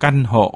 căn hộ.